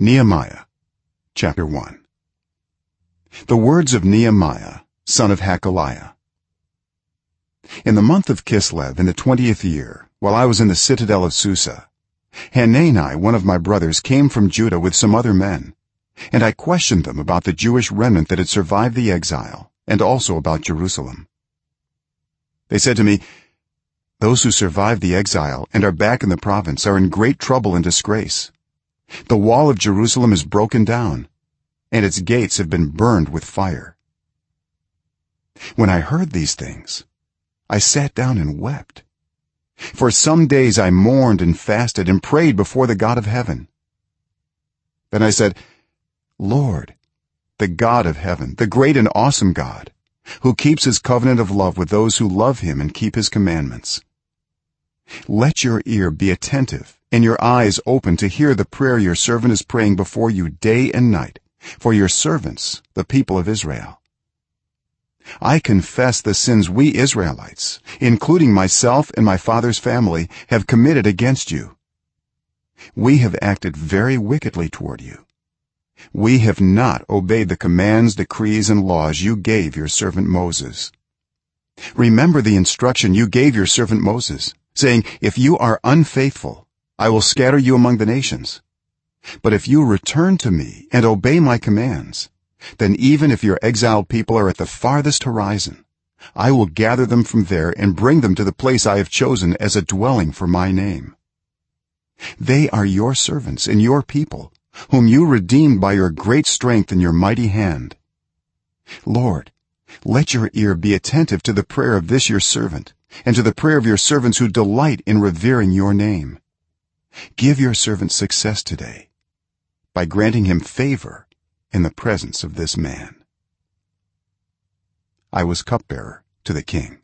nehemiah chapter 1 the words of nehemiah son of hakaliah in the month of kislev in the 20th year while i was in the citadel of susa hanani one of my brothers came from judah with some other men and i questioned them about the jewish remnant that had survived the exile and also about jerusalem. They said to me those who survived the exile and are back in the province are in great trouble and disgrace the wall of jerusalem is broken down and its gates have been burned with fire. When i heard these things i sat down and wept. For some days i mourned and fasted and prayed before the god of heaven. Then i said lord the god of heaven the great and awesome god who keeps his covenant of love with those who love him and keep his commandments let your ear be attentive and your eyes open to hear the prayer your servant is praying before you day and night for your servants the people of israel. I confess the sins we israelites including myself and my father's family have committed against you. We have acted very wickedly toward you. We have not obeyed the commands decrees and laws you gave your servant moses. Remember the instruction you gave your servant moses saying if you are unfaithful i will scatter you among the nations. But if you return to me and obey my commands then even if your exiled people are at the farthest horizon i will gather them from there and bring them to the place i have chosen as a dwelling for my name. They are your servants and your people whom you redeemed by your great strength and your mighty hand. Lord let your ear be attentive to the prayer of this your servant and to the prayer of your servants who delight in revering your name give your servant success today by granting him favor in the presence of this man. I was cupbearer to the king